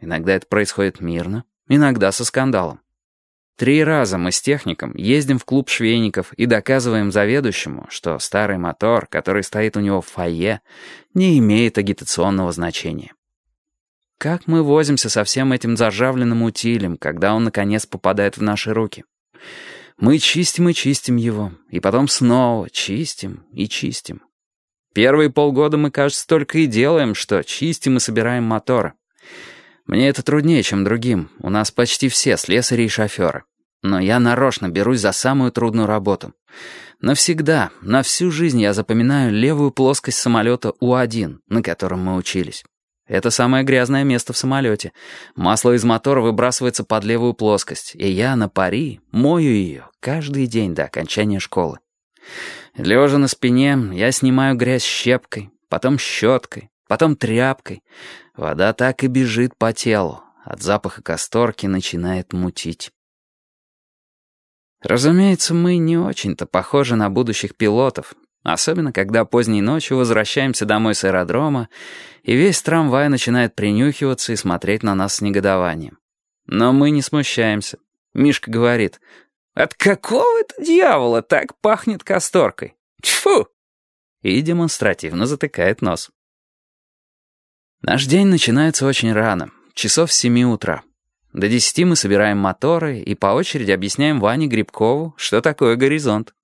Иногда это происходит мирно, иногда со скандалом. Три раза мы с техником ездим в клуб швейников и доказываем заведующему, что старый мотор, который стоит у него в фойе, не имеет агитационного значения. Как мы возимся со всем этим заржавленным утилем, когда он, наконец, попадает в наши руки? Мы чистим и чистим его, и потом снова чистим и чистим. Первые полгода мы, кажется, только и делаем, что чистим и собираем моторы. Мне это труднее, чем другим. У нас почти все слесари и шоферы. Но я нарочно берусь за самую трудную работу. Навсегда, на всю жизнь я запоминаю левую плоскость самолета У-1, на котором мы учились. Это самое грязное место в самолете. Масло из мотора выбрасывается под левую плоскость, и я на пари мою ее каждый день до окончания школы. Лежа на спине, я снимаю грязь щепкой, потом щеткой, потом тряпкой. Вода так и бежит по телу. От запаха касторки начинает мутить. Разумеется, мы не очень-то похожи на будущих пилотов, особенно когда поздней ночью возвращаемся домой с аэродрома, и весь трамвай начинает принюхиваться и смотреть на нас с негодованием. Но мы не смущаемся. Мишка говорит, «От какого это дьявола так пахнет касторкой? Тьфу!» И демонстративно затыкает нос. Наш день начинается очень рано, часов с семи утра. До десяти мы собираем моторы и по очереди объясняем Ване Грибкову, что такое горизонт.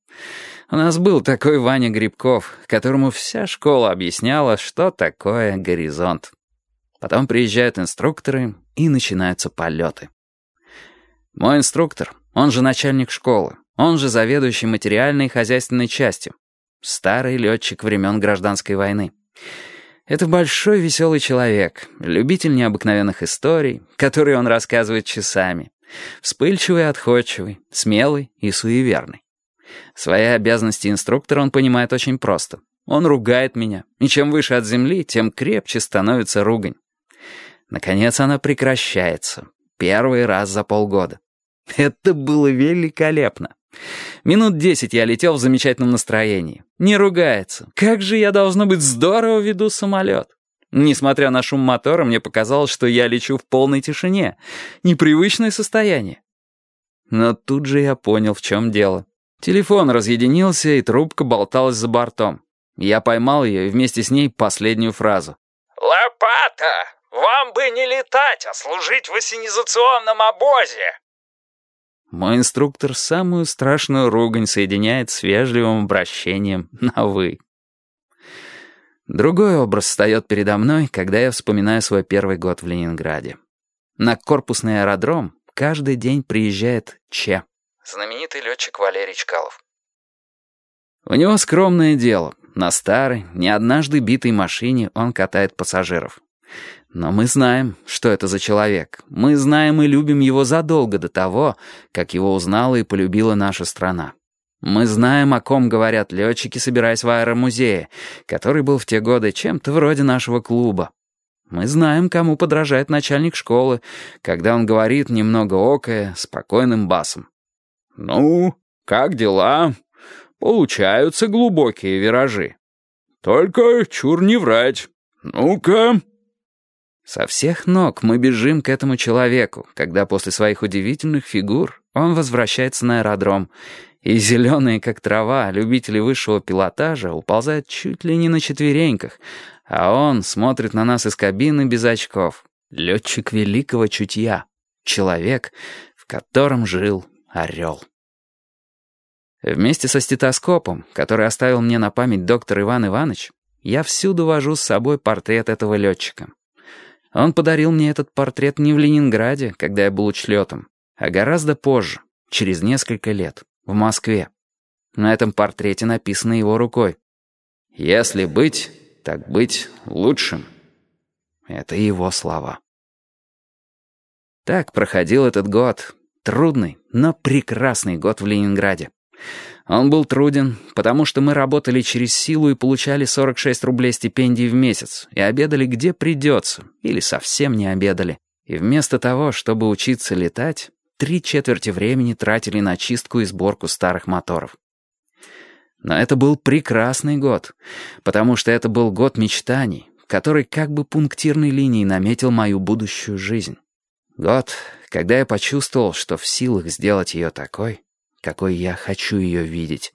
У нас был такой Ваня Грибков, которому вся школа объясняла, что такое горизонт. Потом приезжают инструкторы, и начинаются полеты. Мой инструктор, он же начальник школы, он же заведующий материальной и хозяйственной частью. Старый летчик времен гражданской войны. Это большой веселый человек, любитель необыкновенных историй, которые он рассказывает часами. Вспыльчивый и отходчивый, смелый и суеверный. Свои обязанности инструктора он понимает очень просто. Он ругает меня, и чем выше от земли, тем крепче становится ругань. Наконец она прекращается. Первый раз за полгода. Это было великолепно. Минут десять я летел в замечательном настроении. Не ругается. Как же я, должно быть, здорово веду самолет. Несмотря на шум мотора, мне показалось, что я лечу в полной тишине. Непривычное состояние. Но тут же я понял, в чем дело. Телефон разъединился, и трубка болталась за бортом. Я поймал ее и вместе с ней последнюю фразу. «Лопата! Вам бы не летать, а служить в ассенизационном обозе!» Мой инструктор самую страшную ругань соединяет с вежливым обращением на «вы». Другой образ встает передо мной, когда я вспоминаю свой первый год в Ленинграде. На корпусный аэродром каждый день приезжает Че. Знаменитый летчик Валерий Чкалов. У него скромное дело. На старой, не однажды битой машине он катает пассажиров. Но мы знаем, что это за человек. Мы знаем и любим его задолго до того, как его узнала и полюбила наша страна. Мы знаем, о ком говорят летчики, собираясь в аэромузее, который был в те годы чем-то вроде нашего клуба. Мы знаем, кому подражает начальник школы, когда он говорит, немного окая, спокойным басом. «Ну, как дела? Получаются глубокие виражи. Только чур не врать. Ну-ка...» Со всех ног мы бежим к этому человеку, когда после своих удивительных фигур он возвращается на аэродром, и зеленые, как трава, любители высшего пилотажа уползают чуть ли не на четвереньках, а он смотрит на нас из кабины без очков. Летчик великого чутья. Человек, в котором жил орел. Вместе со стетоскопом, который оставил мне на память доктор Иван Иванович, я всюду вожу с собой портрет этого летчика. Он подарил мне этот портрет не в Ленинграде, когда я был учлетом, а гораздо позже, через несколько лет, в Москве. На этом портрете написано его рукой. «Если быть, так быть лучшим». Это его слова. Так проходил этот год. Трудный, но прекрасный год в Ленинграде. Он был труден, потому что мы работали через силу и получали 46 рублей стипендий в месяц, и обедали где придется, или совсем не обедали. И вместо того, чтобы учиться летать, три четверти времени тратили на чистку и сборку старых моторов. Но это был прекрасный год, потому что это был год мечтаний, который как бы пунктирной линией наметил мою будущую жизнь. Год, когда я почувствовал, что в силах сделать ее такой, какой я хочу ее видеть.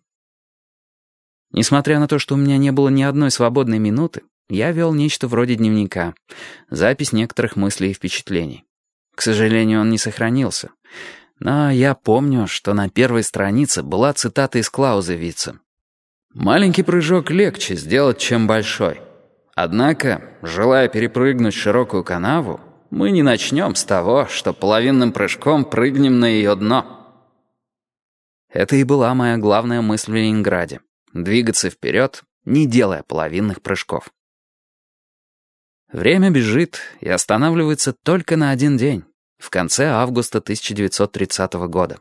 Несмотря на то, что у меня не было ни одной свободной минуты, я вел нечто вроде дневника, запись некоторых мыслей и впечатлений. К сожалению, он не сохранился. Но я помню, что на первой странице была цитата из Клаузевица. «Маленький прыжок легче сделать, чем большой. Однако, желая перепрыгнуть широкую канаву, мы не начнем с того, что половинным прыжком прыгнем на ее дно». Это и была моя главная мысль в Ленинграде. Двигаться вперед, не делая половинных прыжков. Время бежит и останавливается только на один день, в конце августа 1930 года.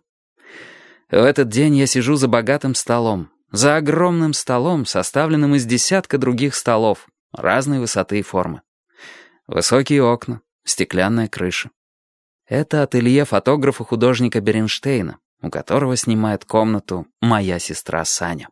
В этот день я сижу за богатым столом, за огромным столом, составленным из десятка других столов, разной высоты и формы. Высокие окна, стеклянная крыша. Это ателье фотографа-художника Беренштейна, у которого снимает комнату моя сестра Саня.